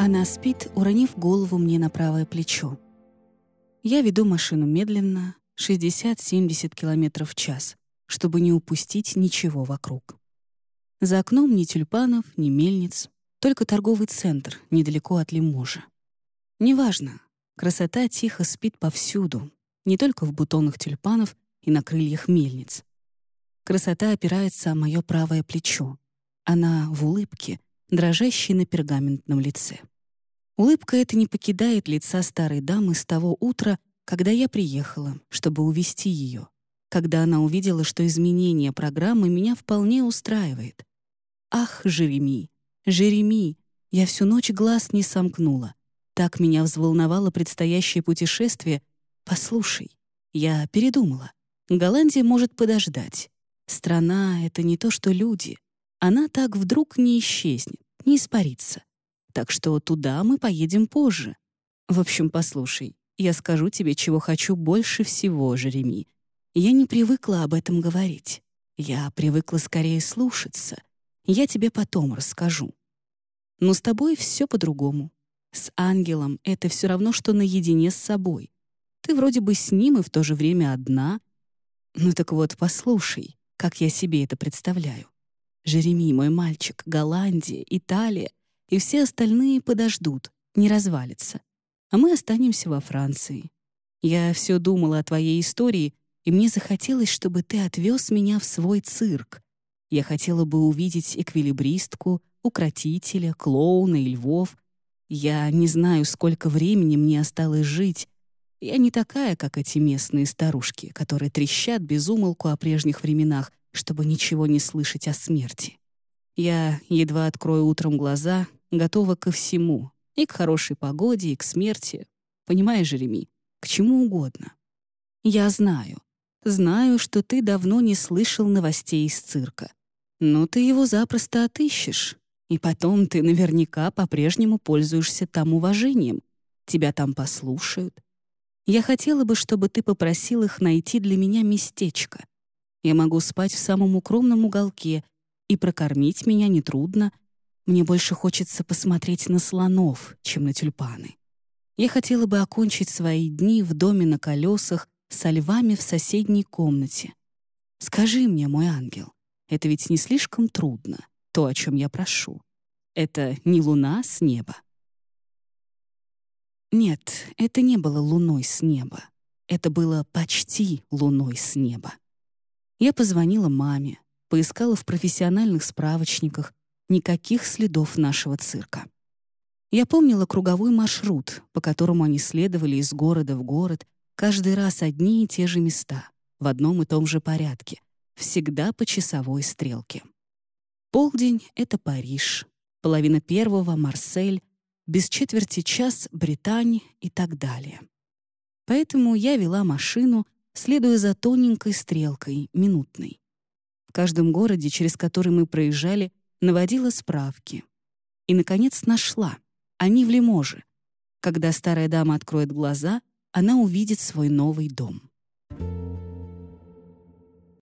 Она спит, уронив голову мне на правое плечо. Я веду машину медленно, 60-70 км в час, чтобы не упустить ничего вокруг. За окном ни тюльпанов, ни мельниц, только торговый центр недалеко от Лиможа. Неважно, красота тихо спит повсюду, не только в бутонах тюльпанов и на крыльях мельниц. Красота опирается о мое правое плечо. Она в улыбке, дрожащей на пергаментном лице. Улыбка эта не покидает лица старой дамы с того утра, когда я приехала, чтобы увести ее, когда она увидела, что изменение программы меня вполне устраивает. Ах, Жереми, Жереми, я всю ночь глаз не сомкнула. Так меня взволновало предстоящее путешествие. Послушай, я передумала. Голландия может подождать. Страна — это не то, что люди. Она так вдруг не исчезнет, не испарится. Так что туда мы поедем позже. В общем, послушай, я скажу тебе, чего хочу больше всего, Жереми. Я не привыкла об этом говорить. Я привыкла скорее слушаться. Я тебе потом расскажу. Но с тобой все по-другому. С ангелом это все равно, что наедине с собой. Ты вроде бы с ним и в то же время одна. Ну так вот, послушай, как я себе это представляю. Жереми, мой мальчик, Голландия, Италия и все остальные подождут, не развалятся. А мы останемся во Франции. Я все думала о твоей истории, и мне захотелось, чтобы ты отвез меня в свой цирк. Я хотела бы увидеть эквилибристку, укротителя, клоуна и львов. Я не знаю, сколько времени мне осталось жить. Я не такая, как эти местные старушки, которые трещат без умолку о прежних временах, чтобы ничего не слышать о смерти. Я едва открою утром глаза, готова ко всему, и к хорошей погоде, и к смерти. Понимаешь, Жереми, к чему угодно. Я знаю, знаю, что ты давно не слышал новостей из цирка. Но ты его запросто отыщешь, и потом ты наверняка по-прежнему пользуешься там уважением. Тебя там послушают. Я хотела бы, чтобы ты попросил их найти для меня местечко. Я могу спать в самом укромном уголке, и прокормить меня нетрудно. Мне больше хочется посмотреть на слонов, чем на тюльпаны. Я хотела бы окончить свои дни в доме на колесах со львами в соседней комнате. Скажи мне, мой ангел, это ведь не слишком трудно то, о чем я прошу. Это не луна с неба. Нет, это не было луной с неба. Это было почти луной с неба. Я позвонила маме, поискала в профессиональных справочниках, никаких следов нашего цирка. Я помнила круговой маршрут, по которому они следовали из города в город, каждый раз одни и те же места, в одном и том же порядке, всегда по часовой стрелке. Полдень — это Париж, половина первого — Марсель, без четверти час — Британь и так далее. Поэтому я вела машину, следуя за тоненькой стрелкой, минутной. В каждом городе, через который мы проезжали, наводила справки. И, наконец, нашла. Они в Лиможе. Когда старая дама откроет глаза, она увидит свой новый дом.